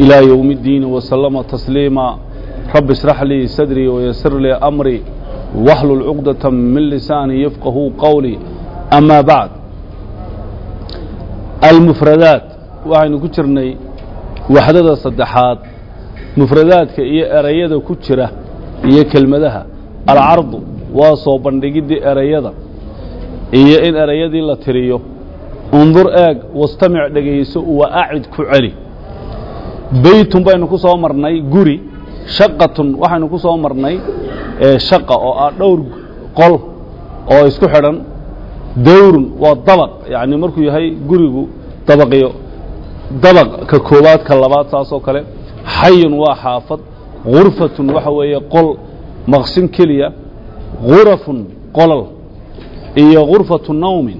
إلى يوم الدين وسلم تسليما رب اشرح لي صدري ويسر لي أمري واحلل عقدة من لساني يفقه قولي أما بعد المفردات waxaynu ku jirnay waxdada saddexaad mufradaadka iyo erayada ku jira iyo kelmadaha alcardu waa soo bandhigiddii erayada iyo in erayadii la tiriyo undur eeg wastamic dhegayso wa acid ku celi beytun baynu ku soo marnay guri shaqatun waxaynu ku soo marnay shaqa oo ah dhowr qol oo isku xidhan dawrun waa dabaq yacni markuu yahay gurigu dabaqyo dabaq ka koowaad ka labaad saasoo kale xayun waa xaafad gurfatun waxa weeye qol maqsin keliya gurafun qolol iyo gurfatu nawmin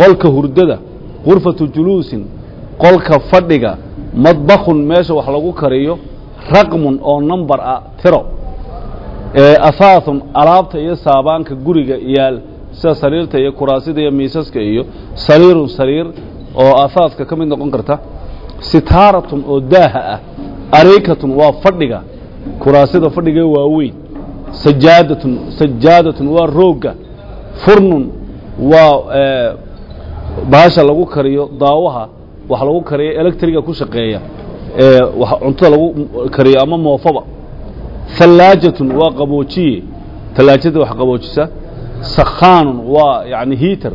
qolka hurdada gurfatu juluusin qolka fadhiga madbakun meesha wax lagu kariyo raqmun oo number ah tiro. Ahaathun alaabta iyo saabaanka guriga yaal sida sariirta iyo kuraasida iyo miisaska iyo sariirun sariir oo ahaathka ka mid noqon karta sitaaratun oo daaha ah ariikatun waa fadhiga kuraasida fadhiga waaweyn sajaadatun sajaadatun waa roogga furnun waa baasha lagu kariyo daawaha wax lagu kariyo electriga ku shaqeeya ee cuntada lagu kariyo ama moofaba. Hallaajatun waa qaboojiye. Tallaajada wax qaboojisa. Sakhaanun waa yani hiiter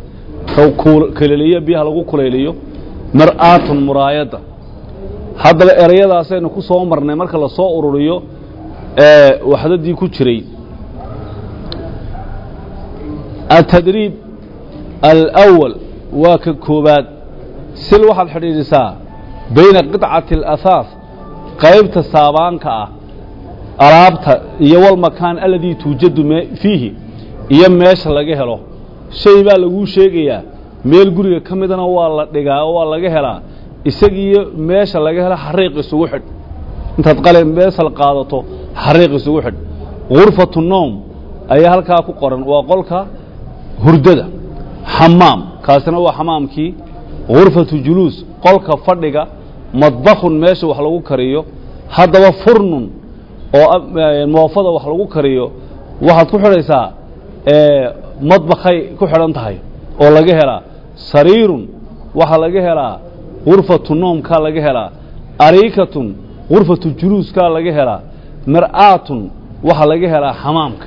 kuleliyo biyaha lagu kulayliyo mar'aatun muraayadda haddaba erayadaasaynu ku soo marnay marka la ururiyo waxdadii ku jiray. Atadriib alأwal waa ka koobaad sil waxaad xidhiidhisaa bayna qidcati اlأhaaf qaybta saabaanka ah alaabta iyo walmakaan aladii tuujadu fiihi iyo meesha laga helo. Shay baa laguu sheegayaa meel guriga ka midana waa la dhigaa oo waa laga helaa isagiiyo meesha laga helo xariiq isugu xidh. Intaad qale meesal qaadato xariiq isugu xidh. Gurfatu noom ayaa halkaa ku qoran waa qolka hurdada xamaam kaasina waa xamaamkii gurfatu juluus qolka fadhiga madbakun meesha wax lagu kariyo haddaba furnun oo moofada wax lagu kariyo waxaad ku xidhaysaa madbakhay ku xidhan tahay oo laga helaa. Sariirun waxaa laga helaa. Gurfatu noomkaa laga helaa. Ariikatun gurfatu juluuskaa laga helaa. Mar'aatun waxaa laga helaa xamaamka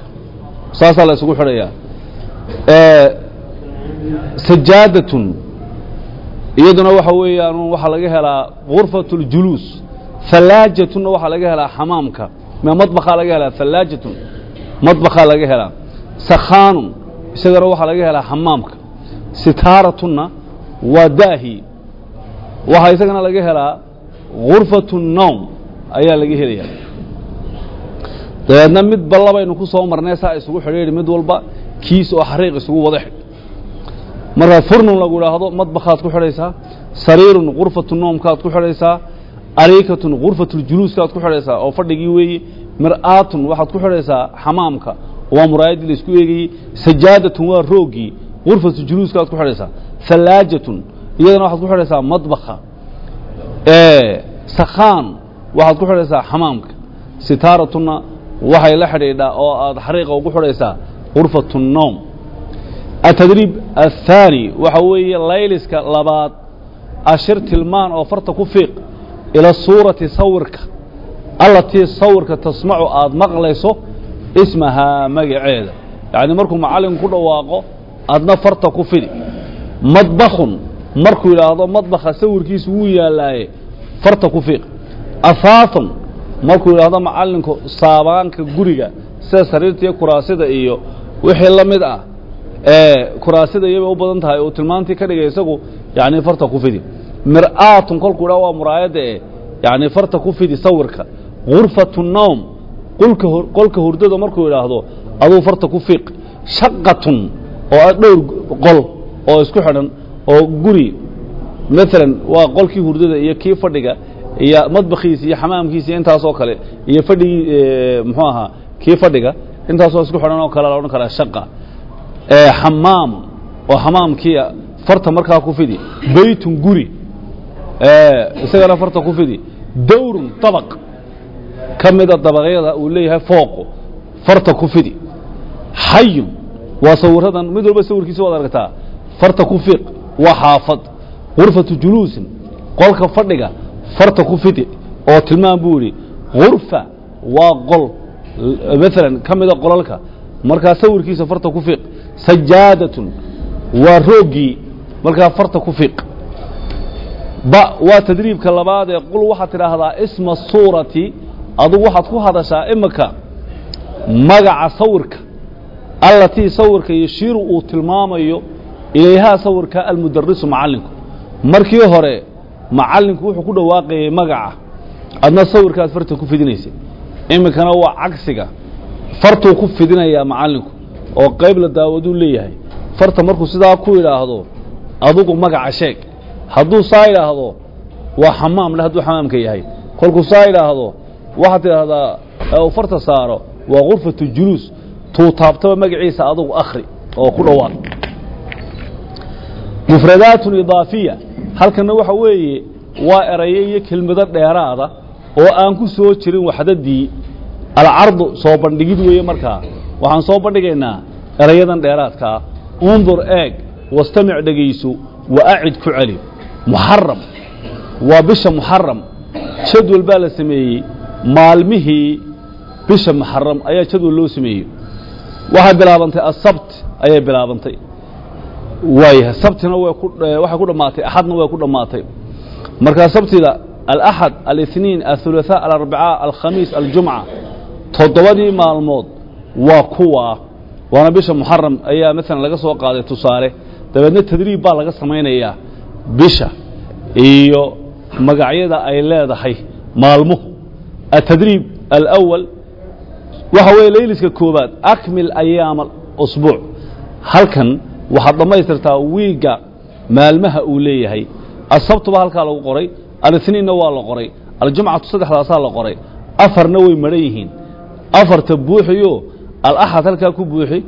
saasaa la isugu xidhayaa. Sajaadatun iyaduna waxa weeyaan waxaa laga helaa gurfatu اljuluus hallaajatunna waxaa laga helaa xamaamka madbakaa laga helaa hallaajatun madbakaa laga helaa sakhaanun isagana waxaa laga helaa xamaamka sitaaratunna waa daahi waxaa isagana laga helaa gurfatu nowm ayaa laga helayaa. Dabeedna mid balla baynu ku soo marnay saa isugu xidhiidhi mid walba kiis oo xariiq isugu wada xidh markaa furnun lagu idhaahdo madbakaad ku xidhaysaa sariirun gurfatu noomkaad ku xidhaysaa ariikatun gurfatljuluuskaad ku xidhaysaa oo fadhigii weeye mir'aatun waxaad ku xidhaysaa xamaamka waa muraayaddii la isku eegayey sajaadatun waa rooggii gurfatu juluuskaad ku xidhaysaa hallaajatun iyadana waxaad ku xidhaysaa madbaka sakhaan waxaad ku xidhaysaa xamaamka sitaaratunna waxay la xidhiidhaa oo aad xariiqa ugu xidhaysaa gurfatu noom atadriib athaani waxa weeye layliska labaad ashir tilmaan oo farta ku fiiq ila suurati sawirka allatii sawirka tasmacu aad maqlayso ismahaa magaceeda. Yacni markuu macallinku ku dhawaaqo adna farta ku fidi. Madbakhun markuu yidhaahdo madbakha sawirkiisu wuu yaallaaye farta ku fiiq. Ahaathun markuu yidhaahdo macallinku saabaanka guriga sida sariirta iyo kuraasida iyo wixii la mid ah kuraasida iyabay u badan tahay uu tilmaantii ka dhigay isagu yani farta ku fidi. Mir'aatun kolkuu dha waa muraayadda e yacni farta ku fidi sawirka. Gurfatu nowm qolka hurdada markuu idhaahdo aduu farta ku fiiq. Shaqatun oo dhowr qol oo isku xidhan oo guri maalan waa qolkii hurdada iyo kii fadhiga iyo madbakiisa iyo xamaamkiisa iyo intaasoo kale iyo fadhigii muxuu ahaa kii fadhiga intaasoo isku xidhan oo kale la odhan karaa shaqa xamaam oo xamaamkiia farta markaa ku fidi beytun guri isagana farta ku fidi dawrun dabaq ka mida dabaqyada uu leeyahay fooqu farta ku fidi. Xayun waa sawiradan mid walba sawirkiisa waad aragtaa farta ku fiiq waa xaafad. Gurfatu juluusin qolka fadhiga farta ku fidi oo tilmaam buu yidhi gurfa waa qol maalan ka mida qolalka. Markaa sawirkiisa farta ku fiiq sajaadatun waa rooggii markaa farta ku fiiq. Ba waa tadriibka labaad ee qul waxaad tidhaahdaa isma suurati adugu waxaad ku hadashaa imika magaca sawirka allatii sawirka yashiiru uu tilmaamayo ilayhaa sawirka almudarisu macallinku. Markii hore macallinku wuxuu ku dhawaaqayay magaca. Adna sawirkaad farta ku fidinaysay. Iminkana waa cagsiga. Fartuu ku fidinayaa macallinku oo qayb la daawaduu leeyahay. Farta markuu sidaa ku idhaahdo adugu magaca sheeg. Hadduu saa idhaahdo waa xamaam le hadduu xamaamka yahay. Kolkuu saa idhaahdo waxaad tidhaahdaa uu farta saaro waa gurfatu juluus. Tuu taabtaba magaciisa adugu akhri oo ku dhawaaq mufradaatun idaafiya. Halkanna waxa weeye waa erayo iyo kelmado dheeraada oo aan ku soo jirin waxdadii alcardu soo bandhigid weeye markaa waxaan soo bandhigaynaa erayadan dheeraadka ah. Undur eeg wastamic dhegayso wa acid ku celi. Muxaram waa bisha muxaram jadwal baa la sameeyey maalmihii bisha muxaram ayaa jadwal loo sameeyey. Waxay bilaabantay asabt ayay bilaabantay. Waayahay sabtina eh, waxay ku dhammaatay axadna way ku dhammaatay markaa sabtida alaxad aliniin alhulahaa alarbaca alkhamiis aljumca toddobadii maalmood waa kuwaa waana bisha muxaram ayaa maalan laga soo qaaday tusaale dabeedna tadriib baa laga samaynayaa bisha iyo magacyada ay leedahay maalmuhu atadriib alأwal waxa weeye layliska koobaad akmil ayaama usbuuc halkan waxaad dhammaystirtaa wiigga maalmaha uu leeyahay. Asabtuba halkaa lagu qoray alithniinna waa la qoray aljumcatu saddexdaasaa la qoray. Afarna way madhan yihiin. Afarta buuxiyo alaxad halkaa ku buuxi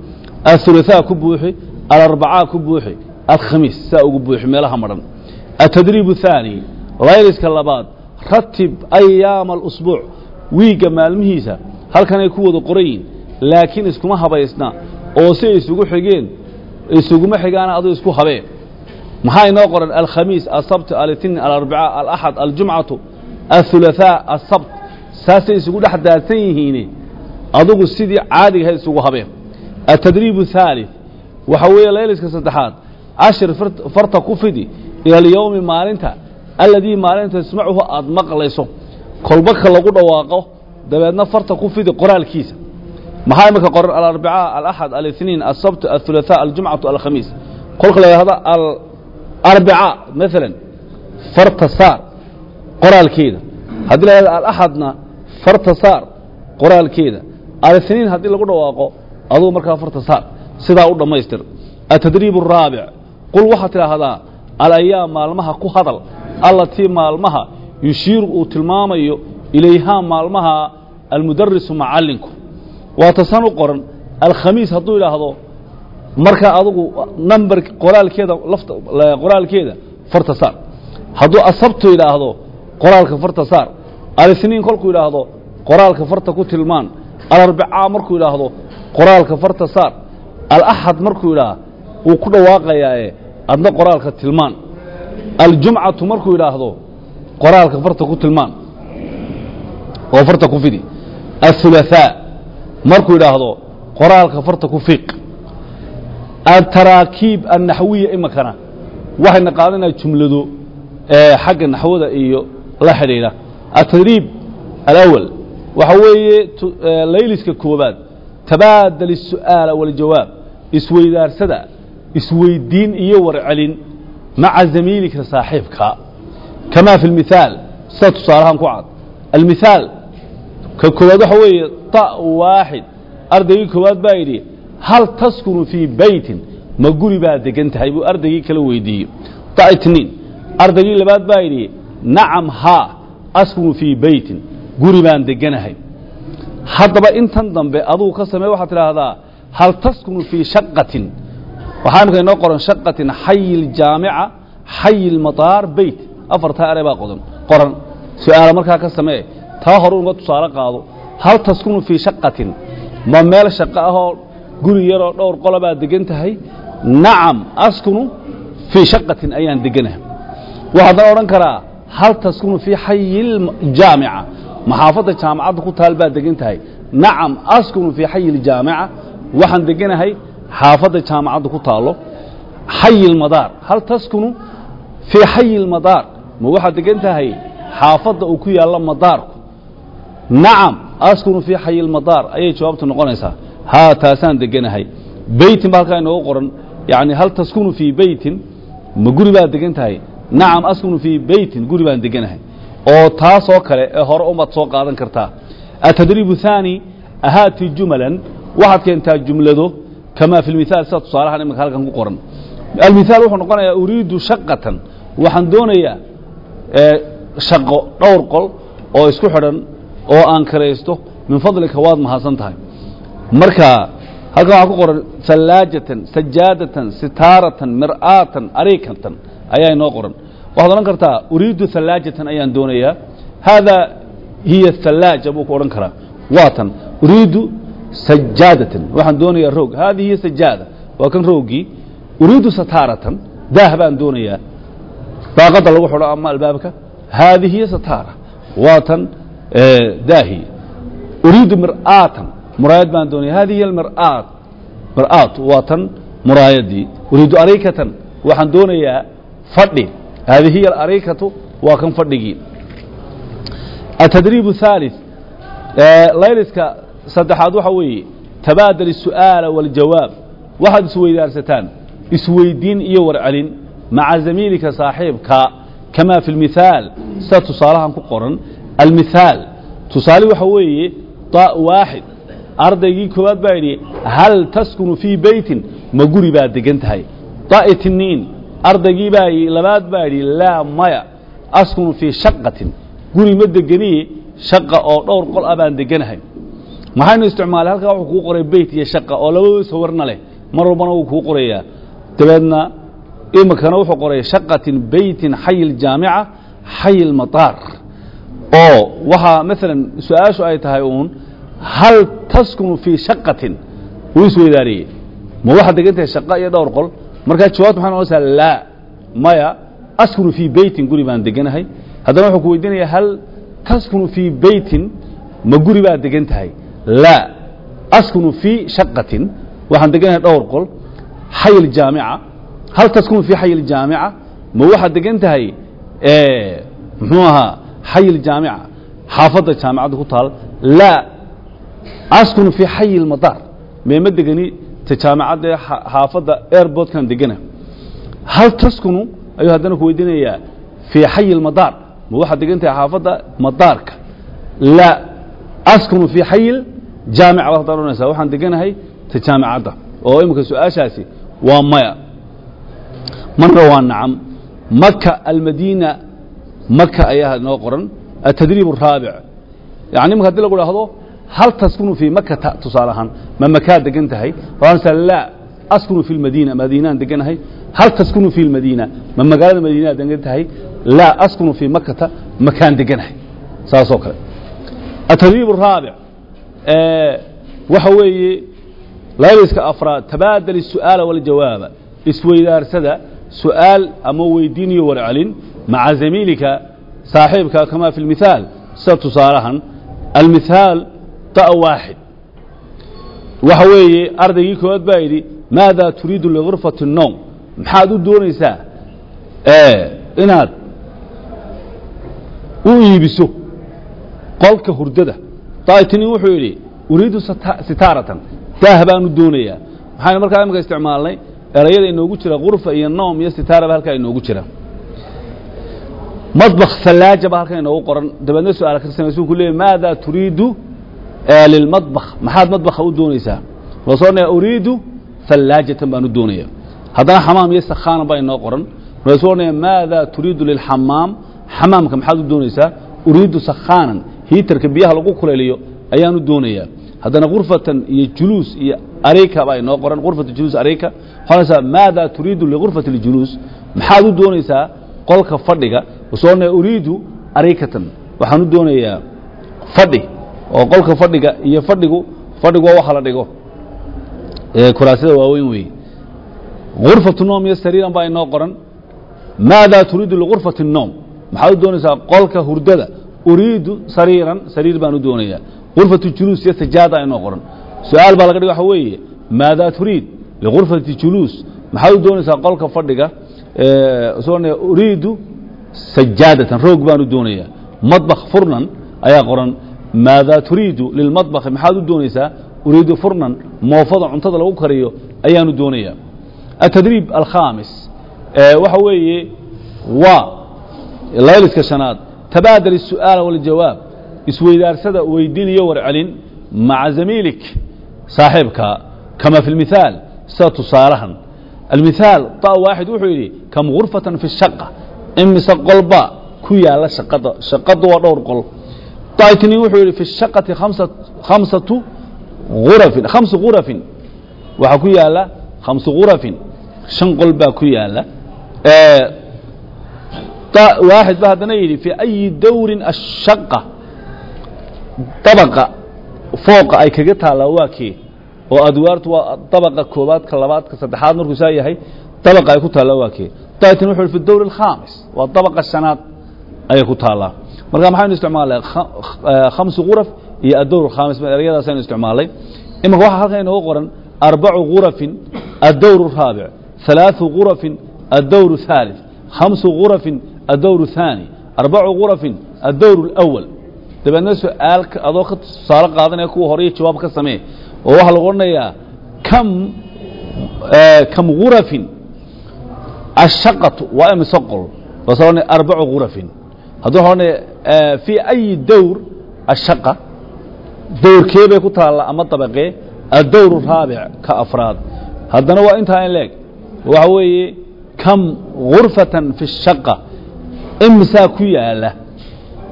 athulaثaa ku buuxi alarbacaa ku buuxi alkhamiis saa ugu buuxi meelaha madhan atadriib الثaanي layliska labaad ratib ayaama alusbuuc wiigga maalmihiisa halkanay ku wada qoran yihin laakiin iskuma habaysna oo si ay isugu xigeen isuguma xigaana aduu isku habeen maxaa inoo qoran alkhamiis asabt alithnin alarbica alaxad aljumcatu athulaثaa asabt saasay isugu dhex daadsan yihiin adugu sidii caadigaha isugu habeen atadriib الثaalث waxa weeye layliska saddexaad cashir farta ku fidi ila alyowmi maalinta alladii maalinta tasmacuhu aad maqlayso kolbaka lagu dhawaaqo dabeedna farta ku fidi qoraalkiisa maxaa imika qoran alarbica alaxad alithniin asabt athulaثاء aljumcatu alkhamiis kolka la yidhahdo alarbica maalan farta saar qoraalkeeda haddii la yhahdo alaxadna farta saar qoraalkeeda alithniin haddii lagu dhawaaqo adugu markaa farta saar sidaa u dhammaystir. Atadriib الraabic qul waxaad tidhaahdaa alayaam maalmaha ku hadal allatii maalmaha yushiiru uu tilmaamayo ilayhaa maalmaha almudarisu macallinku. Waa tasan u qoran alkhamiis hadduu idhaahdo markaa adugu number qoraalkeeda qoraalkeeda farta saar. Hadduu asabtu idhaahdo qoraalka farta saar alithniin kolkuu idhaahdo qoraalka farta ku tilmaan alarbicaa markuu idhaahdo qoraalka farta saar alaxad markuu idhaah wuu ku dhawaaqayaae eh, adna qoraalka tilmaan. Aljumcatu markuu idhaahdo qoraalka farta ku tilmaan. Oo farta ku fidi. Athulahaa markuu idhaahdo qoraalka farta ku fiiq. Altaraakiib annaxwiya imakana waxayna qaadanaa jumlado eh, xagga naxwada iyo la xidhiidha. Atadriib alawal waxa weeye layliska koobaad tabaadal الsu'aala wاljawaab isweydaarsada isweydiin iyo warcelin maca zamiilika saaxiibka kamaa fi اlmithaal sida tusaalahaan ku cad almithaal ka koowaad waxa weeye ta waaxid ardaygii koowaad baa yidhi hal taskunu fii beytin ma guri baa degan tahay buu ardaygii kala weydiiyey ta itniin ardaygii labaad baa yidhi nacam haa askunu fii beytin guri baan deganahay haddaba intan dambe adugu ka samee waxaad tidhaahdaa hal taskunu fii shaqatin? Waxaa imika inoo qoran shaqatin xayi ljaamica xayi lmataar beyt afartaa ere baa qodan qoran. Su'aala markaa ka samee taa hore uga tusaale qaado hal taskunu fii shaqatin? Ma meel shaqo ahoo guri yaroo dhowr qola baad degan tahay? Nacam askunu fii shaqatin ayaan deganahay waxaadan odhan karaa hal taskunu fii xayi ljaamica maxaafadda jaamacadda ku taal baad degan tahay. Nacam askunu fii xayi ljaamica waxaan deganahay xaafadda jaamacadda ku taalo xayi lmadaar hal taskunu fii xayi lmadaar ma waxaad degan tahay xaafadda uu ku yaallo madaarku nacam askunu fii xayi lmadaar ayay jawaabtu noqonaysaa. Haa taasaan deganahay beytin ba halkaa inoogu qoran. Yani hal taskunu fii beytin ma guri baad degan tahay. Nacam askunu fii beytin guri baan deganahay oo taasoo kale ee hore umaad soo qaadan kartaa. Atadriib thaani ahaati jumalan waxaad keentaa jumlado kamaa fi lmithaal sida tusaalahan imika halkan ku qoran. Almithaal wuxuu noqonayaa uriidu shaqatan. Waxaan doonayaa shaqo dhowr qol oo isku xidhan oo aan karaysto min fadlika waad mahadsan tahay. Marka halkan waxaa ku qoran hallaajatan sajaadatan sitaaratan mir'aatan ariikatan ayaa inoo qoran waxaad odhan kartaa uriidu hallaajatan ayaan doonayaa. Haadaa hiya hallaaja buu ku odhan karaa. Waa uriidu sajaadatan waxaan doonayaa roog. Haadihi hiya sajaada waa kan roogii. Uriidu sataaratan daah baan doonayaa. Daaqadda lagu xidho ama albaabka haadihi hiya sataara waa daahi. Uriidu mir'aatan muraayad baan doonaya. Hadihi hiya almir'aat mir'aat waa muraayadii. Uriidu ariikatan waxaan doonayaa fadhi hadihi hiya alarikatu waa kan fadhigii atadriib الثالث layliska saddexaad waxa weeye tabaadal الsu'aala wاljawaab waxaad isweydaarsataan isweydiin iyo warcelin maca zamiilika saaxiibka kama fi اlmithaal sida tusaalahan ku qoran almithaal tusaale waxa weeye da waaxid ardaygii koowaad baa yidhi hal taskunu fii beytin ma guri baad degan tahay da itniin ardaygii baa labaad baa yidhi laa maya askunu fii shaqatin. Guri ma degeniye shaqa oo dhowr qol ah baan deganahay. Maxaynu isticmaalay? Halkaa wuxuu kuu qoray beyt iyo shaqa oo labadoo sawirna leh. Mar walbana wuu kuu qorayaa. Dabeedna imikana wuxuu qoray shaqatin beytin xayi ljaamica xayi lmataar oo waxaa maalan su'aashu ay tahay uun hal taskunu fii shaqatin? Wuu isweydaariyey ma waxaad degan shaqa iyo dhowr qol markaa jawaabtu maxay noqonaysaa laa maya askunu fii beytin guri baan deganahay. Haddana wuxuu ku weydiinayaa hal taskunu fii beytin ma guri baad degan tahay? Laa askunu fii shaqatin waxaan deganahay dhowr qol xay ljaamica hal taskunu fii xay ljaamica ma waxaad degan tahay muxuu ahaa xay ljaamica xaafadda jaamicadda ku taal? Laa askunu fii xayi lmadaar meema degani ta jaamicadda ee xaafadda airbortkan degana hal taskunu ayuu haddana ku weydiinayaa fii xayi lmadaar ma waxaad degan tahay madaarka. Laa askunu fii xayi jaamica baad haddana odhanaysaa waxaan deganahay ta jaamicadda oo imika su'aashaasi waa maya. Marna waa nacam. Maka almadiina maka ayaa noo qoran. Atadriib الraabic yani imika haddii lagu dhahdo hal taskunu fii makata tusaale ahaan ma makaad degan tahay waansa laa askunu fi lmadiina madiinaan deganahay hal taskunu fi lmadiina ma magaalada madiinaad degan tahay laa askunu fii makata makaan deganahay saasoo kale atadriib الraabic waxa weeye layliska afraad tabaadal الsu'aala wاljawaaba isweydaarsada su'aal ama weydiin iyo warcelin maca zamiilika saaxiibka kama fi اlmithaal sida tusaalahan almithaal da waaxid waxa weeye ardaygii koowaad baa yidhi maada turiidu ligurfati الnowm maxaad u doonaysaa inaad u iibiso qolka hurdada. Daitinin wuxuu yidhi uriidu sitaaratan. Daah baan u doonayaa. Maxaynu markaa imika isticmaalnay erayada inoogu jira kurfa iyo noom iyo sitaaraba halkaa inoogu jira. Madbakh hallaaja baa halkan inoogu qoran. Dabeedna su'aal karsanaysu ku leeyay maada turiidu lilmadbakh maxaad madbakha u doonaysaa? Loo soo odhanaya uriidu hallaajatan baan u doonaya. Haddana xamaam iyo sakhaanan baa inoo qoran. Markaa soo odhanaya maada turiidu lilxamaam? Xamaamka maxaad u doonaysaa? Uriidu sakhaanan hiitarka biyaha lagu kuleeliyo ayaan u doonayaa. Haddana kurfatan iyo juluus iyo areyka baa inoo qoran. Kurfatu juluus areyka waxaa maada turiidu likurfati اljuluus maxaad u doonaysaa? Qolka fadhiga. Soo odhanaya uriidu areykatan waxaan u doonayaa fadhi oo qolka fadhiga iyo fadhigu fadhigu waa waxa la dhigo kuraasada waaweyn weeye غurfaة الnoom iyo sariiran baa inoo qoran maada turiidu liغurfaةi الnoom maxaad u doonaysaa qolka hurdada uriidu sariiran sariir baan u doonayaa غurfaة juluus iyo sajaada inoo qoran su-aal baa laga dhig waxa weeye maada turiid liغurfaةi juluus maxaad u doonaysaa qolka fadhiga soo uriidu sajaadatan roog baan u doonayaa madbakh furnan ayaa qoran maada turiidu lilmadbakhi maxaad u doonaysaa uriidu furnan moofada cuntada lagu kariyo ayaanu doonayaa التdريب الkhاaمس waxa weeye waa layliska شhanaad تabاadل السu'aaل والjawاab isweydaarsada weydiin iyo warcelin maعa زamiilik saaxiibka kama في المiثاaل sida tusaalahan المiثاaل طa waaxid wuxuu yidhi kam غurفaة في الشhaقة imise qolba ku yaala shaqada shaqadu waa dhowr qol طaitni wuxuu yidhi في الشhaقaةi kamسaةu غurفin khamسu غurفin waxaa ku yaala khamsu غurafin shan qol baa ku yaala waaxid ba haddana yidhi fii ayi dawrin ashaqa dabaqa fooqa ay kaga taallaa waa kee oo adwaartu waa dabaqa koobaad ka labaad ka saddexaad markuu saa yahay dabaqa ay ku taallaa waa kee daatin wuxu fi dawr الkhaamis waa dabaqa shanaad ayay ku taallaa marka maxaynu isticmaalnay khamsu غuraf iyo adawr الkhaamis ereyadaasaynu isticmaalay imanka waxaa halkan inoogu qoran arbacu غurafin الdwr الraabiع ثaلaaثu غurafin الdwr الثالث خamسu غurafin الdwr الثاني arbacu غurafin الdwr الأول dabeedna su-aal adoo ka tusaalo qaadanaya kuwa hore iyo jawaab ka samee oo waxaa lagu odhanayaa kam kam غurafin الshaqaةu waa imise qol bas odhanaya arbacu غurafin hadduu odhanaya fii أyi dawr الshaqa dawrkee bay ku taalla ama dabaqee الdwr الraabiع ka afraad haddana waa intaa in leeg waxa weeye kam غurfaة fi الshaqة imisaa ku yaala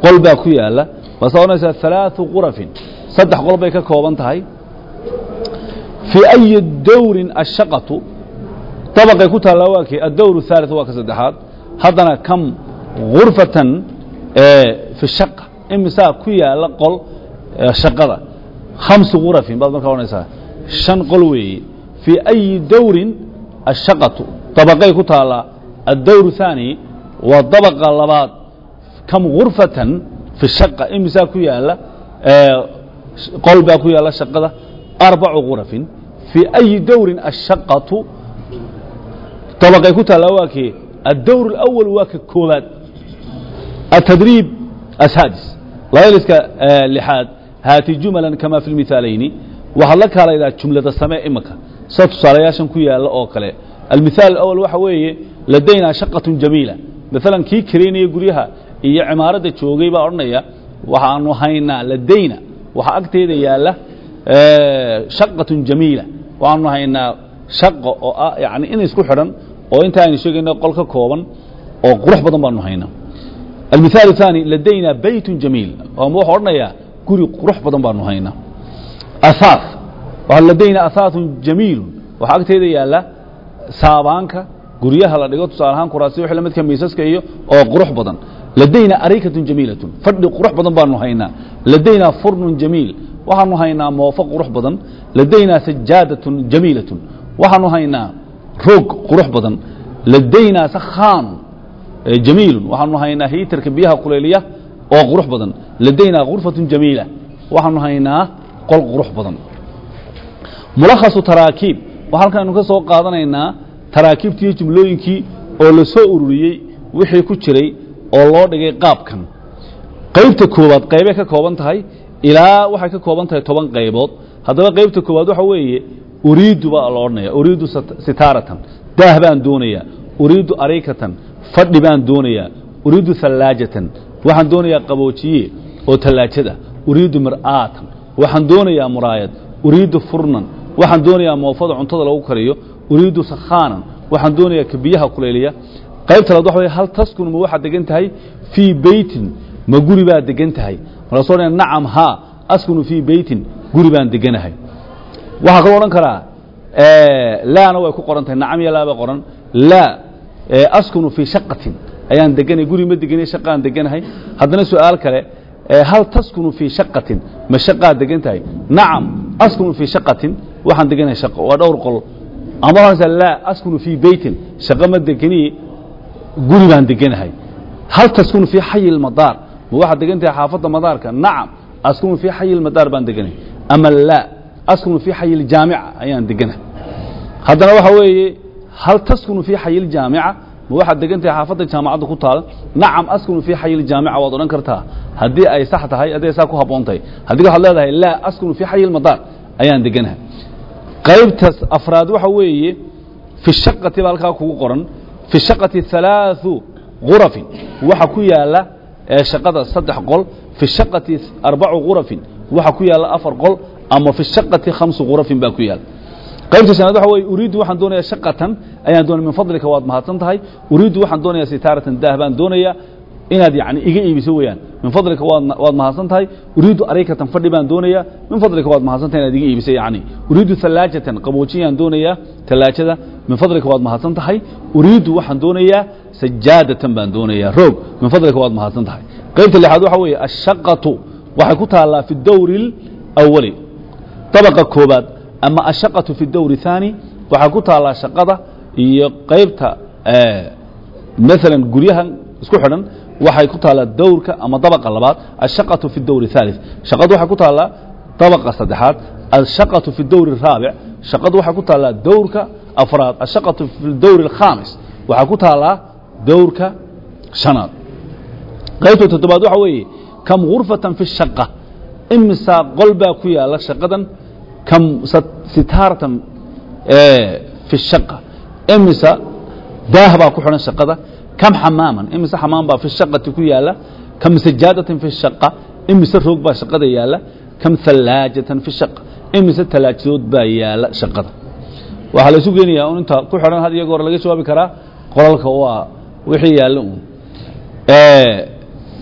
qol baa ku yaala basa odhanaysaa ثaلaaثu غurafin saddex qol bay ka kooban tahay fii أyi dawrin الshaqaةu dabaqay ku taallaa waa kee aلdawr الثaaliث waa ka saddexaad haddana kam غurfatan fi shaqa. Imisaa ku yaalla qol shaqada. Hamsu qurafin baad markaa odhanaysaa. Shan qol weeye fii ayi dowrin ashaqatu dabaqay ku taallaa addowr thaani waa dabaqa labaad. Kam gurfatan fi shaqa. Imisaa ku yaalla qol baa ku yaalla shaqada. Arbacu qurafin fii ayi dowrin ashaqatu dabaqay ku taallaa waa kee addowr alawal waa ka koobaad التdriib asaadis layliska lixaad haati jumala kama fi اlmihaalayni waxaad la kaalaydaa jumlada samee imika sida tusaalayaashan ku yaala oo kale almithaal اأwl waxa weeye ladaynaa shaqaة jamiila maalan kii karaynaya guryaha iyo cimaaradda joogay baa odhanaya waxaanu haynaa ladayna waxaa agteeda yaala shaqaة jamiila waxaanu haynaa shaqo oo ah yani in isku xidhan oo inta aynu sheegayna qol ka kooban oo qurux badan baanu haynaa almithaal الثaanي ladaynaa beyt jamiil wuxuu odhanayaa guri qurux badan baanu haynaa aثaaث waxaa ladaynaa aثaaثu jamiilu waxaa agteeda yaala saabaanka guryaha la dhigo tusaale ahaan kuraasi wixii la midka miisaska iyo oo qurux badan ladaynaa arikatun jamiilatun fadhi qurux badan baanu haynaa ladaynaa furnun jamiil waxaanu haynaa moofo qurux badan ladaynaa sajaadatun jamiilatun waxaanu haynaa roog qurux badan ladaynaa sakhaanun jamiilun waxaanu haynaa hiitarka biyaha kuleeliya oo qurux badan. Ladaynaa غurfatun jamiila. Waxaanu haynaa qol qurux badan. Mulakhasu taraakiib wa halkaanu ka soo qaadanaynaa taraakiibtii iyo jumlooyinkii oo la soo ururiyey wixii ku jiray oo loo dhigay qaabkan. Qaybta koowaad qaybay ka kooban tahay ilaa waxay ka kooban tahay toban qaybood. Haddaba qaybta koowaad waxa weeye uriidu baa la odhanaya uriidu sitaaratan. Daah baan doonayaa. Uriidu arikatan fadhi baan doonayaa uriidu hallaajatan waxaan doonayaa qaboojiye oo tallaajada uriidu mir'aatan waxaan doonayaa muraayad uriidu furnan waxaan doonayaa moofada cuntada lagu kariyo uriidu sakhaanan waxaan doonayaa ka biyaha kulayliya. Qaybta labaad waxa wey hal taskunu ma waxaad degan tahay? Fii beytin ma guri baad degan tahay. Markaasoo dhan nacam haa askunu fii beytin guri baan deganahay. Waxaa kaloo odhan karaa laana way ku qoran tahay nacam iyo laa bay qoran. Laa askunu fii shaqatin. Ayaan deganahay guri ma deganay shaqaan deganahay haddana su'aal kale hal taskunu fii shaqatin? Ma shaqaad degan tahay? Nacam askunu fii shaqatin. Waxaan deganahay shaqo. Waa dhowr qol ama waxaa laa askunu fii beytin. Shaqo ma deganii guri baan deganahay hal taskunu fii xayi lmadaar ma waxaad degan tahay xaafadda madaarka? Nacam askunu fii xayi lmadaar baan deganahay ama laa askunu fii xayi ljaamica ayaan deganahay haddana waxa weeye hal taskunu fii xayi ljaamica ma waxaad degan tahay xaafadda jaamacadda ku taal nacam askunu fii xayi ljaamica waad odhan kartaa haddii ay sax tahay haddii ay saa ku habboon tahay haddii waxaad leedahay laa askunu fii xayi lmadaar ayaan deganahay qaybtaas afraad waxa weeye fi shaqati baa halkaa kugu qoran fi shaqati halaaثu gurafin waxa ku yaalla shaqada saddex qol fi shaqati arbacu gurafin waxa ku yaalla afar qol ama fi shaqati khamsu gurafin baa ku yaalla qaybta shanaad waxa weye uriiddu waxaan doonayaa shaqatan ayaan doonaya min fadlika waad mahadsan tahay. Uriiddu waxaan doonayaa sitaaratan daah baan doonayaa inaad yani iga iibiso weeyaan. Min fadlika waad waad mahadsan tahay. Uriiddu arikatan fadhi baan doonayaa min fadlika waad mahadsan tahay inaad iga iibiso yani uriiddu hallaajatan qaboojiyaan doonayaa tallaajada min fadlika waad mahadsan tahay. Uriiddu waxaan doonayaa sajaadatan baan doonayaa roog min fadlika waad mahadsan tahay. Qaybta lixaad waxa weeye ashaqatu waxay ku taallaa fi dowri اlawali dabaqa koobaad ama ashaqatu fi dowri الثaani waxay ku taallaa shaqada iyo qaybta maalan guryahan isku xidhan waxay ku taallaa dowrka ama dabaqa labaad ashaqatu fi dowri الثaalث shaqadu waxay ku taallaa dabaqa saddexaad ashaqatu fi dowri الraabic shaqadu waxay ku taallaa dowrka afraad ashaqatu fi dowri الkhaamis waxay ku taallaa dowrka shanaad qaybta toddobaad waxa weeye kam gurfatan fi shaqa imisa qol baa ku yaala shaqadan kam Sitaaratan fi shaqa imisa daah baa ku xidhan shaqada kam xamaaman imise xamaam baa fi shaqati ku yaalla kam sajaadatan fi shaqa imise roog baa shaqada yaalla kam hallaajatan fi shaqa imise talaajadood baa yaalla shaqada waxaa la isu geenayaa un inta ku xidhan had iyo goor laga jawaabi karaa qolalka waa wixii yaalla un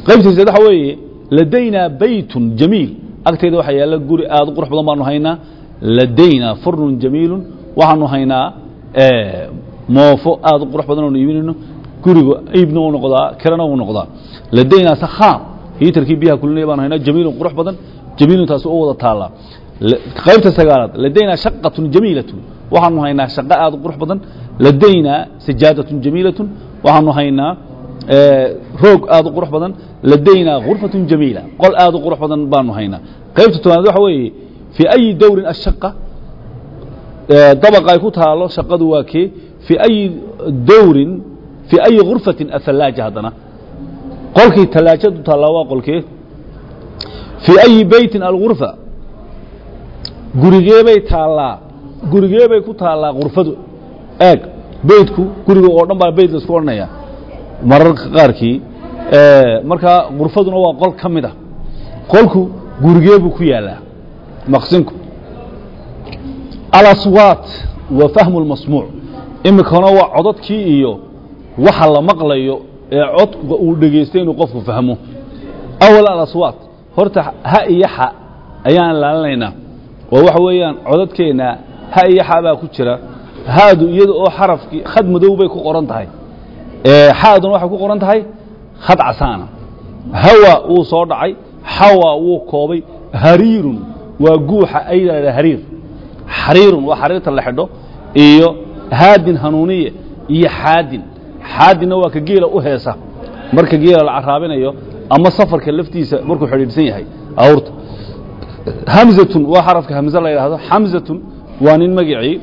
qaybtiisa waxa weeye ladaynaa baytun jamiil agteeda waxaa yaalla guri aad u qurux badan baanu haynaa ladaynaa furnun jamiilun waxaanu haynaa moofo aad u qurux badan oonu iibinayno guriga iibna u noqdaa kirana u noqdaa. Ladaynaa sakhaam hiitarkii biyaha kulinaya baanu haynaa jamiilun qurux badan jamiilun taasi u wada taallaa qaybta sagaalaad ladaynaa shaqatun jamiilatun waxaanu haynaa shaqo aad u qurux badan ladaynaa sajaadatun jamiilatun waxaanu haynaa roog aad u qurux badan ladaynaa gurfatun jamiila. Qol aad u qurux badan baanu haynaa. Qaybta tobnaad waxa weeye fii ayi dowrin ashaqa dabaqa ay ku taalo shaqadu waa kee fii ayi dowrin fii ayi gurfatin athallaaja haddana. Qolkii tallaajadu taallaa waa qolkee fii ayi beytin algurfa gurigeebay taallaa. Gurigeebay ku taallaa gurfadu eeg beydku guriga oo dhan baa beyd la isku odhanaya mararka qaarkii markaa gurfaduna waa qol ka mid a qolku gurigeebuu ku yaalaa maqsinku. Alaswaat wa fahmu lmasmuuc imikana waa codadkii iyo waxa la maqlayo ee codka uu dhegaystay inuu qofku fahmo. Awal alaswaat horta ha iyo xa ayaan ilaalinaynaa oo waxa weeyaan codadkeenna ha iyo xa baa ku jira. Haadu iyada oo xarafkii khad madow bay ku qoran tahay xaaduna waxay ku qoran tahay khad casaana hawa wuu soo dhacay xawa wuu koobay hariirun waa guuxa ayda hariir. Xariirun waa xariirta la xidho iyo haadin hanuuniye iyo xaadin. Xaadinna waa ka geela u heesa. Marka geela la caraabinayo ama safarka laftiisa markuu xidhiidhsan yahay awrta hamzatun waa xarafka hamze la yidhaahdo xamzatun waa nin magicii.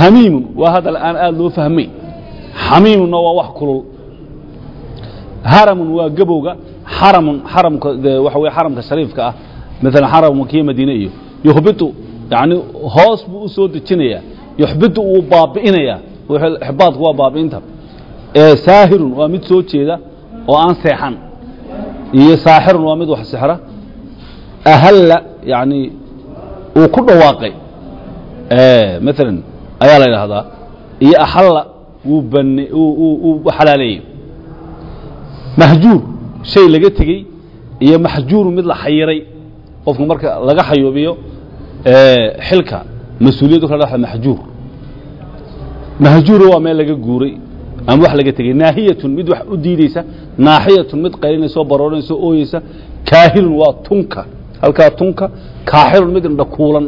Hamiimun waa hadal aan aad loo fahmay xamiimunna waa wax kulul. Haramun waa gabowga xaramun xaramka waxa weye xaramka shariifka ah. Maalan xaram makiya madiine iyo yuhbitu yani hoos buu u soo dejinayaa yuxbitu wuu baabi'inayaa. Ixbaadku waa baabi'inta. Saahirun waa mid soo jeeda oo aan seexan. Iyo saaxirun waa mid wax sixra ahalla yani uu ku dhawaaqay. Maalan ayaa la idhaahdaa iyo axalla wuu ban uu xalaaleeyey. Mahjuur shay laga tegey iyo maxjuuru mid la xayiray qofku marka laga xayuubiyo xilka mas'uuliyaddu kala dhada maxjuur mahjuura waa meel laga guuray ama wax laga tegey. Naahiyatun mid wax u diideysa naaxiyatun mid qaylinaysa oo baroorinaysa o ooyeysa kaahilun waa tunka. Halkaa tunka kaaxilun mid indhakuulan.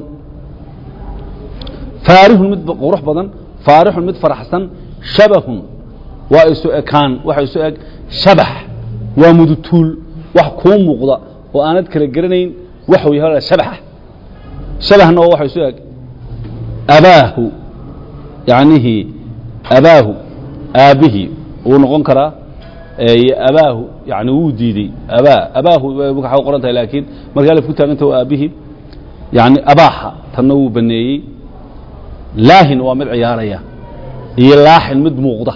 Faarihun mid qurux badan faarixun mid faraxsan shabahun. Waa isu ekaan waxa isu eg. Shabax. Waa mudutuul wax kuu muuqda oo aanad kala geranayn waxuu yahay shabaxa. Shabahna waa waxa isu eg. Abaahu. Yacnihii abaahu. Aabbihii wuu noqon karaa abaahu. Yani wuu diidey. Abaa abaahu waxay qoran tahay laakiin markay alif ku taaganta waa aabbihii yani abaaxa. Tanna wuu baneeyey. Laahin waa mid ciyaaraya iyo laaxin mid muuqda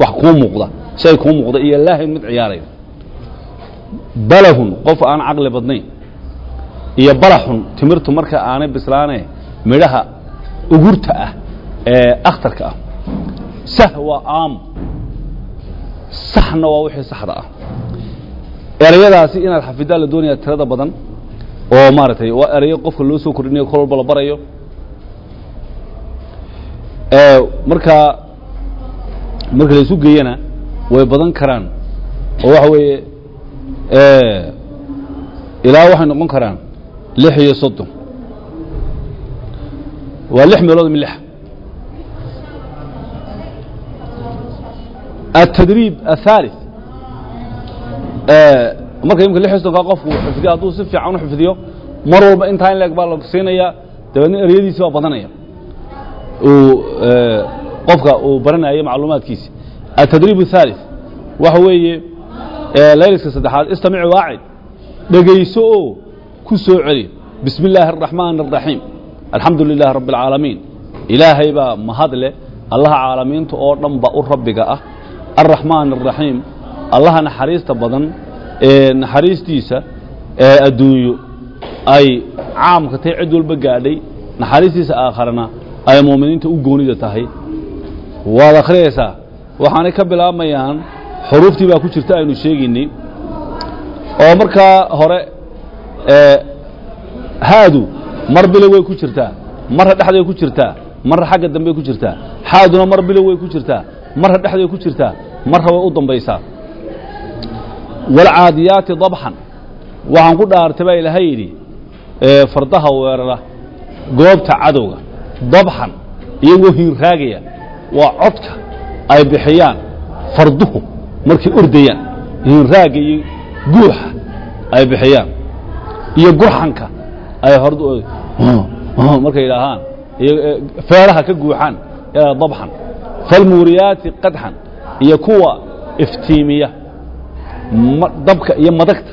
wax kuu muuqda shay kuu muuqda iyo laahin mid ciyaaraya balahun qof aan caqli badnayn iyo balaxun timirtu marka aanay bislaane midhaha ugurta ah ee akhtarka ah. Sah aam. Saxna waa wixii saxda ah. Erayadaasi inaad xafidaan la doonaya tirada badan oo maaragtay waa erayo qofka loo soo kordhinayo kol la barayo markaa marka la isu geeyana way badan karaan oo waxa weeye ilaa waxay noqon karaan lix iyo soddon waa lix meelood min lix التdريب الثالث marka imika lix iyo soddonkaa qofku uu xifdiyo hadduu si fiican u xifdiyo mar walba intaa in leeg baa la siinaya dabeedna eryadiisi baa badanaya uu qofka uu baranayo macluumaadkiisi التdريب الثالث waxa weeye layliska saddexaad istamic waacid dhegayso oo ku soo celi bismi illaahi الرaحmaan الرaحيim alxamdu لilaahi rabi الcaalamiin ilaahay baa mahad leh allaha caalamiinta oo dhan ba u rabbiga ah الرaحmaan الرaحيim allaha naxariista badan ee naxariistiisa ee adduunyo ay caamka tahay cid walba gaadhay naxariistiisa aakharana ay muuminiinta u goonida tahay. Waad akhriyaysaa waxaanay ka bilaabmayaan xuruuftii baa ku jirta aynu sheegaynay oo markaa hore haadu mar bilow way ku jirtaa marra dhexday ku jirtaa marra xagga dambey ku jirtaa xaaduna mar bilow way ku jirtaa marra dhexday ku jirtaa marra way u dambaysaa. Waalcaadiyaati dabxan. Waxaan ku dhaartay baa ilaahay yidhi fardaha weerara goobta cadowga dabxan iyagoo hiinraagaya waa codka ay bixiyaan farduhu markay ordayaan. Hiinraagga iyo guuxa ay bixiyaan. Iyo gurxanka ay markay yidhaahaan feeraha ka guuxaan dabxan. Falmuuriyaati qadxan iyo kuwa iftiimiya. Dabka iyo madagta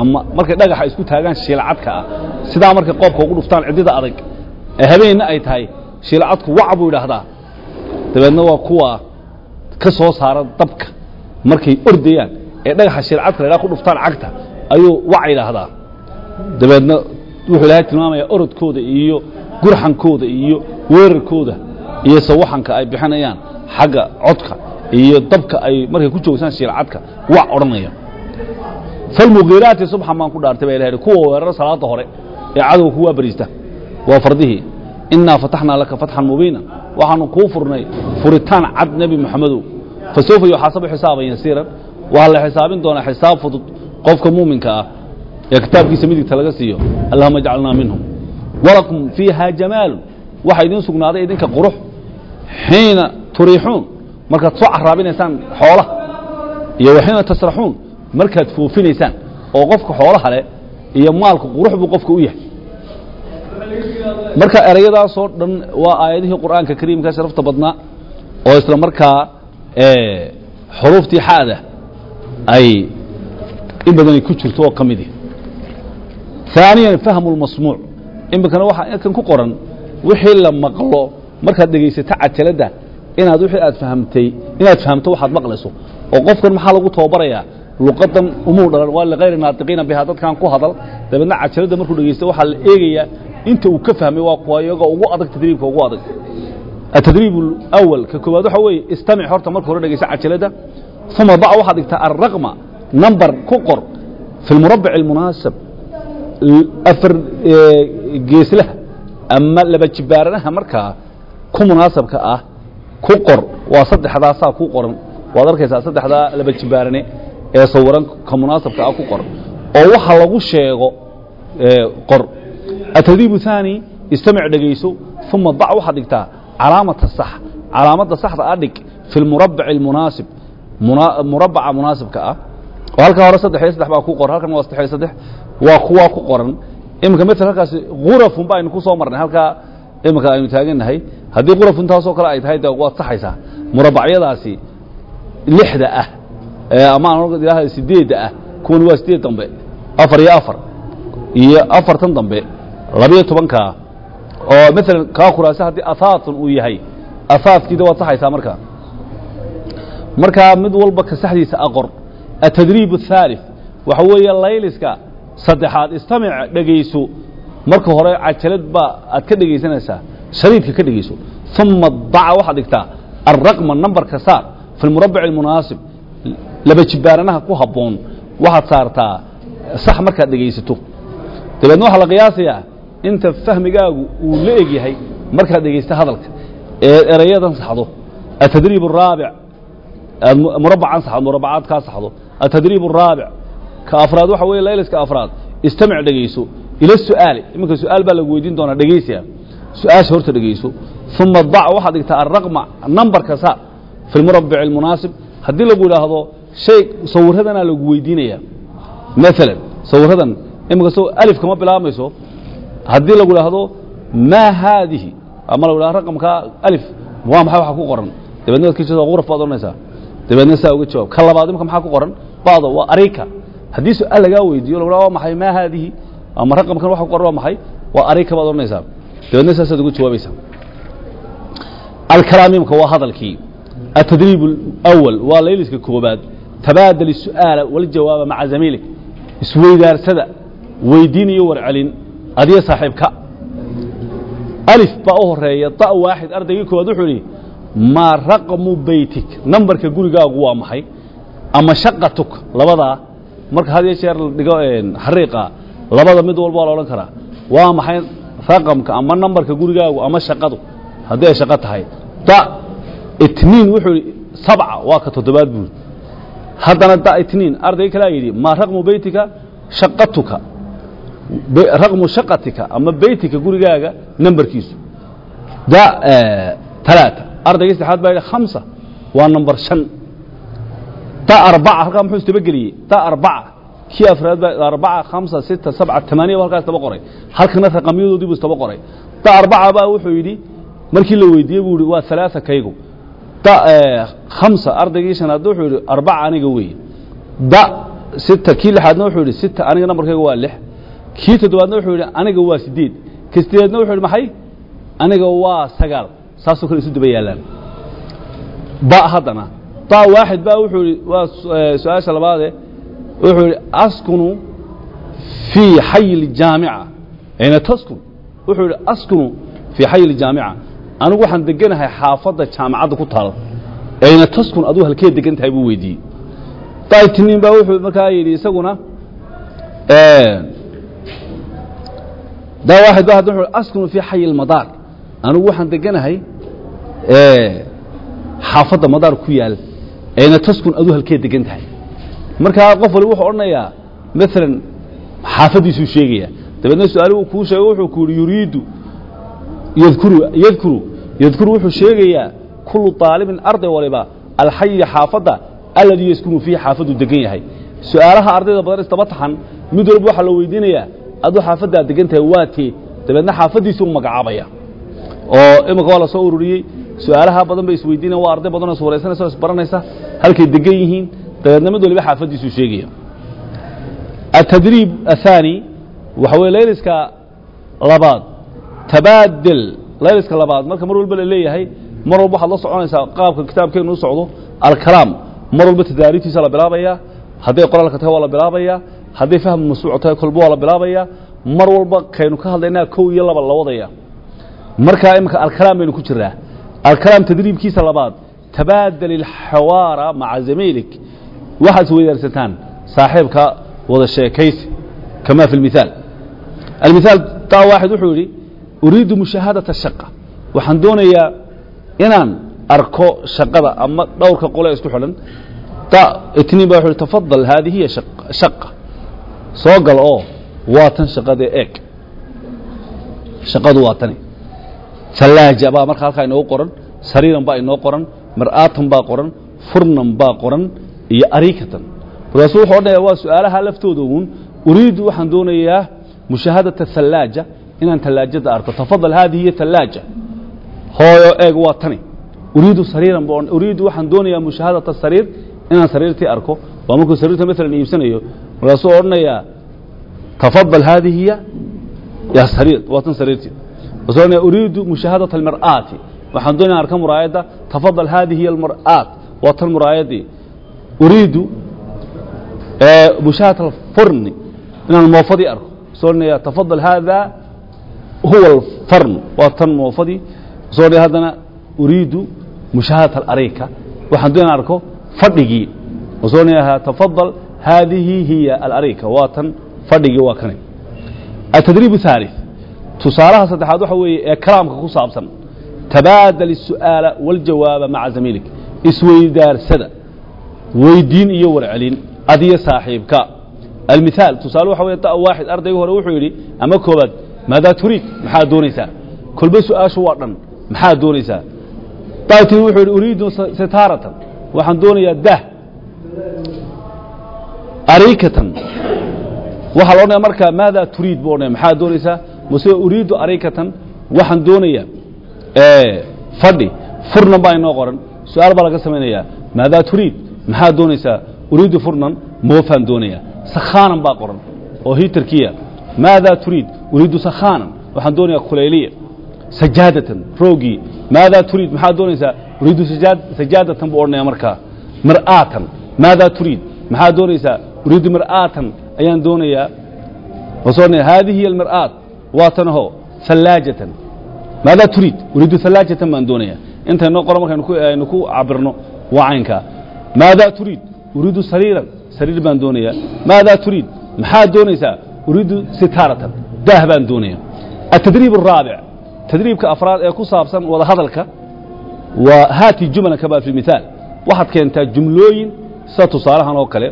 ama markay dhagaxa isku taagaan shiilcadka ah. Sidaa markay qoobka ugu dhuftaan ciddida adag habeenna ay tahay shiilcadku wac buu idhaahdaa dabeedna waa kuwa ka soo saara dabka. Markay ordayaan ee dhagaxa shiilcadka la ydhaha ku dhuftaan cagta ayuu wac idhaahdaa dabeedna wuxuu ilaahay tilmaamayaa orodkooda iyo gurxankooda iyo weerarkooda iyo sawaxanka ay bixinayaan xagga codka iyo dabka ay markay ku joogsaan shiilcadka wac odhanaya. Falmugiiraati subxan baan ku dhaartay ba ilahay kuwa weerara salaada hore ee cadowga kuwaa bariista waa fardihii innaa fataxnaa laka fatxan mubiina waxaanu kuu furnay furitaan cad nebi moxamedow fa sawfa yuxaasabu xisaaban yasiiran. Waxaa la xisaabin doonaa xisaab fudud qofka muuminka ah. Ee kitaabkiisa midigta laga siiyo. Allahuma jcalnaa minhum. Walakum fiiha jamaalun. Waxaa idiin sugnaaday idinka qurux. Xiina turiixuun. Markaad soo caraabinaysaan xoolaha. Iyo waxiina tasraxuun. Markaad foofinaysaan oo qofka xoolaha leh iyo maalku qurux buu qofka u yahay marka erayadaasoo dhan waa aayadihii qur'aanka kariimka sharafta badnaa oo isla markaa xuruuftii xaada ay in badanay ku jirto oo ka midi ثaaniya fahmu اlmasmuuc iminkana waxaa kan ku qoran wixii la maqlo markaad dhegaysato cajaladda inaad wixii aad fahamtay inaad fahamto waxaad maqlayso. Oo qofkan maxaa lagu tababarayaa luqadan umuu dhalan waa likayri naatiqiina bihaa dadkan ku hadal. Dabeedna cajaladda markuu dhegeysto waxaa la eegayaa inta uu ka fahmay waa kuwa iyagoo ugu adag tadriibka ugu adag التدريب الأول ككوباد waxa weeye استمع horta marka hore dhegeysa cajalada ثم ضع waxaad dhigtaa الرقم number ku qor في المربع المناسب afar geeslaha ama laba jibaaranaha markaa ku munaasabka ah ku qor waa saddexdaasaa ku qoran waad arkaysaa saddexdaa laba jibaarane ee sawiran ka munaasabka ah ku qor oo waxa lagu sheego qor التدريب الثاني استمع dhegeyso ثم ضع waxaad dhigtaa calaamata sax calaamadda saxda a dhig fi lmurabac اlmunaasib murabaca munaasibka ah oo halkaa hore saddex iyo saddex baa ku qoran halkan waa saddex iyo saddex waa kuwaa ku qoran iminka mel halkaasi gurafun ba aynu ku soo marnay halkaa iminka aynu taagannahay haddii gurafun taasoo kale ay tahay de waad saxaysaa murabacyadaasi lixda ah ama aan idhahda sideedda ah kuwan waa sideed dambe afar iyo afar iyo afartan dambe labiyo tobankaa oo maalan kaa kuraasa haddii ahaatun uu yahay ahaadkiida waad saxaysaa markaa markaa mid walba ka saxdiisa aqor atadriib الثaalث waxa weeye layliska saddexaad istamic dhegayso marka hore cajalad baa aad ka dhegaysanaysaa shariidka ka dhegayso ثuma daca waxaad dhigtaa الraqma numberka saar fi اlmurabac اlmunaasib laba jibaaranaha ku habboon waxaad saartaa sax markaad dhegaysato dabeedna waxaa la qiyaasayaa inta fahmigaagu uu la yahay markaad dhegaysta hadalka. Ee erayadan saxdo. Atadriib araabic murabacan saxdo murabacaad kaa saxdo. Atadriib araabic ka afraad waxa weeye laylaska afraad. Istamac dhegayso. Ila su'aali. Iminka su'aal baa lagu weydiin doonaa dhegaysiga. Su'aasha horta dhegayso. Uma dac waxaad dhigtaa araqma nambarka fi lmurabic almunaasib haddii lagu idhaahdo shay sawirradanaa lagu weydiinayaa. Maalan sawirradan imika so alif kama bilaabayso haddii lagu dhaahdo maa haadihi. Ama lagu dhahdo raqamkaa alif waa maxay waxa ku qoran? Dabeedna waad kiisa quraf baad odhanaysaa. Dabeedna saa uga jawaab. Ka labaad imka maxaa ku qoran? Bacdo waa arika haddii su'aal lagaa weydiiyo lagu dhaha waa maxay? Maa haadihi. Ama raqamkan waxa ku qoran waa maxay? Waa arika baad odhanaysaa. Dabeedna saasaad uga jawaabaysaa alkalaamimka waa hadalkii. Atadriib اlأwal waa layliska koobaad tabaadal su'aala wala jawaaba maca zamiilik. Isweydaarsada weydiin iyo warcelin adiyo saaxiibka. Alif baa u horreeya da waaxid ardaygii koowaad wuxuu idhi maa raqmu beytik nambarka gurigaagu waa maxay? Ama shaqatuk labadaa marka had iyo jeer la dhigo xariiqa labada mid walba waa la odhan karaa. Waa maxay raqamka ama nambarka gurigaagu ama shaqadu? Haddii ay shaqo tahay. Da itniin wuxuu idhi sabca waa ka toddobaad buuri haddana da itniin arday kalaa yidhi maa raqmu beytika shaqatuka raqmu shaqatika ama beytika gurigaaga nambarkiisu. Da talaata. Ardaygii saddexaad baa khamsa waa nambar shan. Da arbaca halkaa muxuu isdabageliyey da arbaca. Kii afraad baa arbaca khamsa sita sabca tamaaniya ba halkaa istaba qoray. Halkana raqamyadoodii buu istaba qoray. Da arbaca baa wuxuu yidhi markii la weydiiyey buu yihi waa alaaa kaygu. Da khamsa ardaygii shanaad wuxuu yidhi arbaca aniga weeye. Da sita kii lixaadna wuxuu yidhi sita aniga nambarkayga waa lix kii toddobaadna wuxuu yidhi aniga waa sideed. Ka sideedna wuxuu yidhi maxay? Aniga waa sagaal. Saasoo kale isu daba yaallaan ba haddana. Da waaxid ba wuxuu yidhi waa su'aasha labaade wuxuu yidhi askunu fii xayi اljaamica ayna taskun. Wuxuu yidhi askunu fii xayi اljaamica anigu waxaan deganahay xaafadda jaamacadda ku taal. Ayna taskun aduu halkee degan tahay buu weydiiyey. Daitnin baa wuxuu markaa yidhi isaguna da waaxid ba hadda wuxuu askunu fii xayi اlmadaar anigu waxaan deganahay xaafadda madaar ku yaal. Ayna taskun aduu halkee degan tahay. Markaa qof wali wuxuu odhanayaa maalan xaafaddiisuu sheegaya. Dabeedna su'aaluhu kuu sheego wuxuu ku yuriidu yadkuru yadkuru. Yadkuru wuxuu sheegayaa kullu طaalibin arday waliba alxayi xaafadda alladii yaskunu fiihi xaafaddu degan yahay. Su'aalaha ardayda badan istaba taxan mid walba waxaa la weydiinayaa aduu xaafaddaa degantahay waa kee dabeedna xaafaddiisuu magacaabaya. Oo imika waa la ururiyey su'aalaha badan bay isweydiinayan waa arday badanoo iswaraysanaysa o isbaranaysa halkay degan yihiin dabeedna mid waliba xaafaddiisuu sheegaya. Atadriib ahaani waxa weye layliska labaad tabaadel layliska labaad marka mar walba la leeyahay mar walba waxaad la soconaysaa qaabka kitaabkeennu u alkalaam. Mar walba tadaariibtiisa la bilaabaya hadday qoraalka tahay waa la bilaabayaa hadday fahmu mashruuc tahay kolba waa mar walba kaynu ka hadlaynaa kow iyo laba la wadaya. Markaa iminka alkalaam ku jiraa alkalaam tadriibkiisa labaad tabaadal ilxawaara maca zamiilik waxaad isweydaarsataan saaxiibka wada sheekaysi kama fi lmithaal almithaal taa waaxid wuxuu yidhi uriidu mushaahadata waxaan doonayaa inaan arko shaqada ama dhowrka qole isku xidhan. Itniin ba wuxuu yidhi tafadal haadihi hiya soo gal oo waa tan shaqadee eeg. Shaqadu waa tani. Salaaja baa marka halkaa inoogu qoran sariiran baa inoo qoran mar'aatan baa qoran furnan baa qoran iyo ariikatan. Markaasuu wuxuu odhanaya waa su'aalaha laftooda uun. Uriidu waxaan doonayaa mushaahadata thallaaja inaan tallaajada arko. Tafadal haadihi hiya thallaaja hooyo eeg waa tani. Uriidu sariiran baa uriidu waxaan doonayaa mushaahadata sariir inaan sariirtii arko. Waa markuu sariirta maalan iibsanayo markaasuu odhanayaa tafadal haadi hiya? Waatan sariirteed markasu odhanaya uriidu mushaahadat almar'aati. Waxaan doonaya arka muraayadda tafadal haadi hiya almar'aat. Waa tan muraayaddii uriidu mushaahadat alfurni. Inaan moofadii arko. Markasu odhanaya tafadal haada huwa alfarn. Waa tan moofadii. Markasu odhanaya haddana uriidu mushaahadat alarika waxaan doonaya arko fadhigii. Markasu odhanaya tafadal haadihi hiya alarika waa tan fadhigii waa kane التدريب الثالث tusaalaha saddexaad waxa weeye ee kalaamka ku saabsan tabaadal الsu'aala wاljawaaba maca zamiilik isweydaarsada weydiin iyo warcelin adiyo saaxiibka almithaal tusaale waxa weye da waaxid ardayga hore wuxuu yidhi ama koobaad maadaa turiid maxaad doonaysaa kolba su-aashu waa dhan maxaad doonaysaa daatin wuxuu yidhi uriidu sitaaratan waxaan doonayaa dah arikatan waxaa la odhanaya markaa maadaa turiid? buu odhanaya maxaad mase uriidu arikatan waxaan doonayaa fadhi. Furnan baa inoo qoran. Su'aal baa laga samaynayaa maadaa turiid? Maxaad doonaysaa uriidu furnan. Moofaan doonayaa. Sakhaanan baa qoran oo hitarkiya maadaa turiid? Uriidu sakhaanan. Waxaan doonayaa kulayliya. Sajaadatan. Roogii. Maadaa turiid? Maxaad doonaysaa uriidu sajaad sajaadatan buu odhanaya markaa mar'aatan. Maadaa turiid maxaad doonaysaa? Uriiddu mir'aatan ayaan doonayaa. Wasoon haadihi hiya almir'aat waa maadaa turiid? Uriiddu hallaajatan baan doonayaa. Intaynoo qoro markaynu ku eh, aynu ku cabirno waa maadaa turiid? Uriiddu sariiran sariir baan doonayaa. Maadaa turiid? Maxaad doonaysaa? Uriiddu sitaaratan daah baan doonaya atadriib araabic tadriibka afraad ee ku saabsan wada waa haati jumalan kama fi mihaal waxaad keentaa jumlooyin sida tusaalahan oo kale.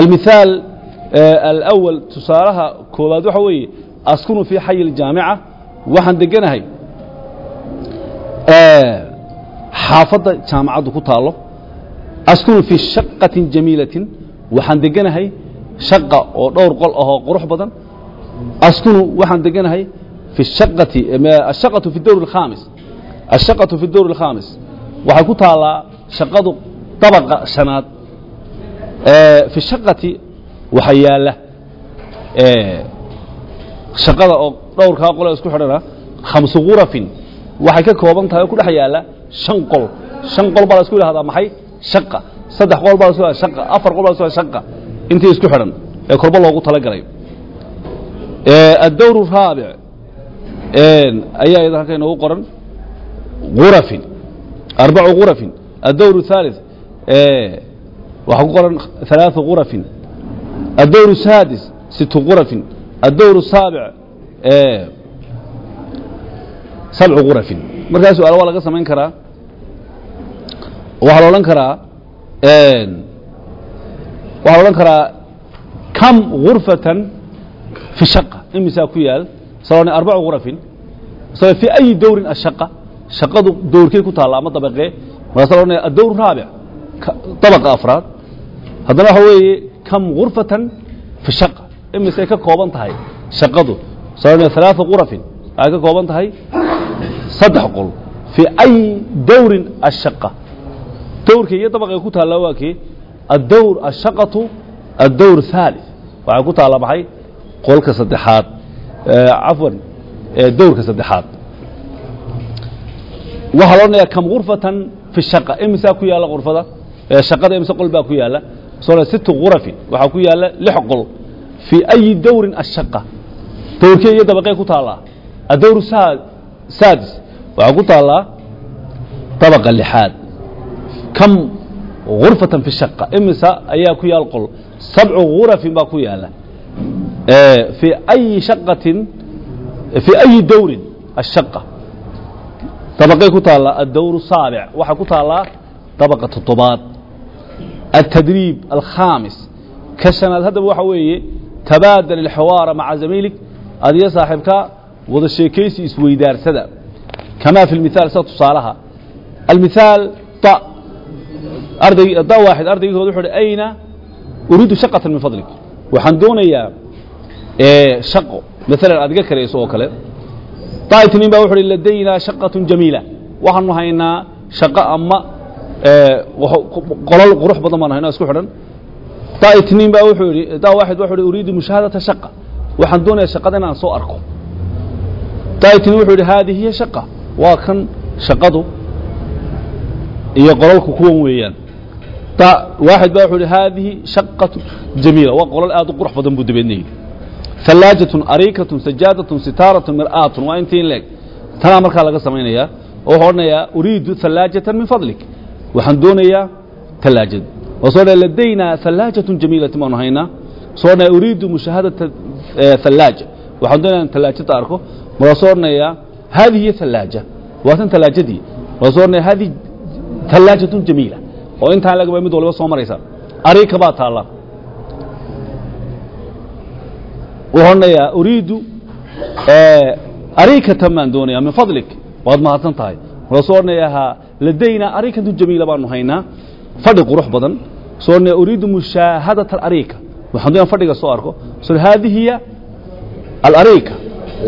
Almithaal eh, alأwal tusaalaha koowaad waxa weeye askunu fii xayi اljaamica waxaan deganahay. Eh, xaafadda jaamacaddu ku taallo. Askunu fii shaqatin jamiilatin waxaan deganahay shaqa oo dhowr qol ahoo qurux badan. Askunu waxaan deganahay fi shaqati ashaqatu fi dowr alkhaamis. Ashaqatu fi dowr alkhaamis. Waxay ku taallaa shaqadu dabaqa shanaad. في الشقة waxaa yaala shaqada oo dhowrkaa qole isku xidhana khamsu khurafin waxay ka kooban tahay oo ku dhex yaala shan qol shan qol baa la isku yidhahdaa maxay shaqa saddex qol baa la isku yidhahdaa shaqa afar qol baa la isku yidhahdaa shaqa intii isku xidhan ee korba loogu talagalay addowr raabic ayaa idan halka inoogu qoran khurafin arbacu khurafin addowr thalith waxaa ku qoran ثلاث غرف الدور السادس ست غرف الدور السابع آه سبع غرف markaa su-aal waa laga samayn karaa waxaa la odhan karaa waxaa la odhan karaa kam غurfatan fi shaqa imisaa ku yaal salon arbacu غurafin fi ayi dowrin ashaqa shaqadu dowrkey ku taalla ama dabaqee markaasa la odhanaya addowr raabic dabaqa afraad haddana waxa weeye kam غurfatan fi shaqa imisay ka kooban tahay shaqadu salon ثalaaثa غurafin waxay ka kooban tahay saddex qol fii ay dowrin ashaqa dowrka iyo dabaqay ku taalla waa kii addowr ashaqatu addowr thalith waxay ku taalla maxay qolka saddexaad cafwan dowrka saddexaad waxaa loo odhanayaa kam gurfatan fi shaqa imisaa ku yaalla gurfada ee shaqada imise qol baa ku yaalla soo situ gurafin waxaa ku yaalla lix qol fii ayi dowrin ashaqa. Dowrkee iyo dabaqee ku taallaa. Saa- saadis. Waxaa ku taallaa dabaqa lixaad. Kam gurfatan fi shaqa. Imisa ayaa ku yaal qol sabcu gurafin baa ku yaalla. Fii ayi shaqatin fii ayi dowrin ashaqa. Dabaqay ku taallaa addowr saabic waxaa ku taallaa dabaqa toddobaad التدريب الخامس كشناد هذا waxa weeye تبادل الحوار مع زميلك adiga saaxiibka wada sheekaysi isweydaarsada كما في المثال sida tusaalaha المثال ط arday da waaxid ardaygood wuxuu yidhi ayna uriidu shaqatan min fadlik waxaan doonayaa shaqo maalan adiga karayso oo kale daa'itnin baa wuxuu yidhi ladaynaa shaqatun jamiila waxaanu haynaa shaqo ama qolol qurux badan baan ahayno isku xidhan. Daa itniin baa wuxuu yidhi daa waaxid wuxuu yidhi uriidu mushaahadata shaqa. Waxaan doonayaa shaqada inaan soo arko. Daa itniin wuxuu yidhi haadii hiya shaqa. Waa kan shaqadu iyo qololku kuwan weeyaan. Da waaxid baa wuxuu yidhi haadihi shaqatu jamiila. Waa qolol aad u qurux badan buu dabeedna yidhi hallaajatun ariikatun sajaadatun sitaaratun mir'aatun. Waa intii in leeg. Tanaa markaa laga samaynayaa oo wuxuu odhanayaa uriidu hallaajatan min fadlik waxaan doonayaa talaajad soo dha ladaynaa alaajatu jamiilati baanu haynaa soo dha uriidu mushaahadaa alaaja waxaan doonaya talaajada arko. Waa soo odhanayaa e, haadihi alaaja waa tan talaajadii. Waa soo odhanaya haadihi alaajatu jamiila. Oo intaan lagaba mid walba soo maraysa. Ariika baa taalla. Wuxuu odhanayaa uriidu e, ariikatan baan doonaya min fadlik. Waad mahadsan tahay. Waa soo odhanayaa ladaynaa ariikadu jamiila baanu haynaa fadhi qurux badan soone uriidu mushaahadata alariika waxaan doonaa fadhiga soo arko soo haadihiya alariika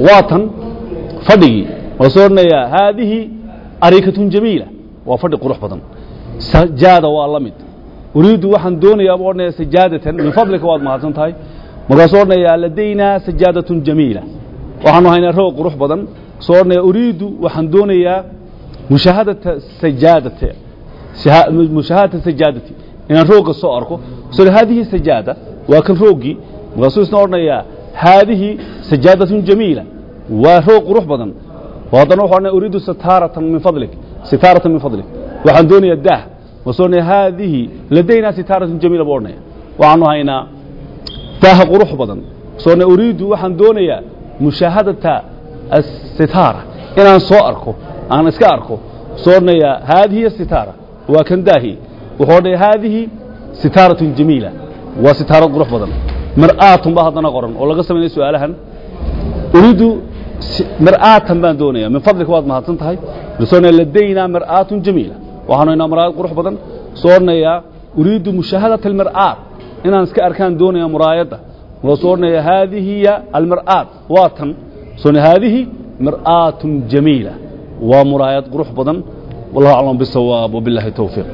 waa tan fadhigii waa soo oranayaa haadihi ariikatun jamiila waa fadhi qurux badan sajaada waa la mid uriidu waxaan doonayaa buu odhanaya sajaadatan min fadlika waad mahadsan tahay markaasuu odhanayaa ladaynaa sajaadatun jamiila waxaanu haynaa roog qurux badan soo odhanaya uriidu waxaan doonayaa mushaahadata sajaadata mushaahadata sajaadati. Inaan roogga soo arko soo haadihi sajaada waa kan rooggii markaasuu isna odhanayaa haadihi sajaadatun jamiila. Waa roog qurux badan. Haddana wuxuu odhanaya uriidu sitaaratan min fadlik. Sitaaratan min fadlik. Waxaan doonayaa daah. Markaasuu odhanaya haadihi ladaynaa sitaaratun jamiila buu odhanaya waxaanu haynaa daaha qurux badan. Soona uriidu waxaan doonayaa mushaahadata asitaara inaan soo arko aan iska arko soodhanayaa haadihi sitaara waa kan daahi. Wuxuu odhanaya haadihi sitaaratun jamiila. Waa sitaarad qurux badan. Mar'aatun baa haddana qoran oo laga samaynaya su'aalahan uriidu mar'aatan baan doonaya min fadlika waad mahadsan tahay. Soodhanaya ladaynaa mar'aatun jamiila. Waxaanu haynaa mar'aad qurux badan. Soo uriidu mushaahadata almar'aat inaan iska arkaan doonaya muraayadda. Markaasuu odhanaya haadihi hiya almar'aat. Waa tan. Soona haadihi mar'aatun jamiila waa muraayad qurux badan. Wallahu aclam bisawaab wabillahi towfiiq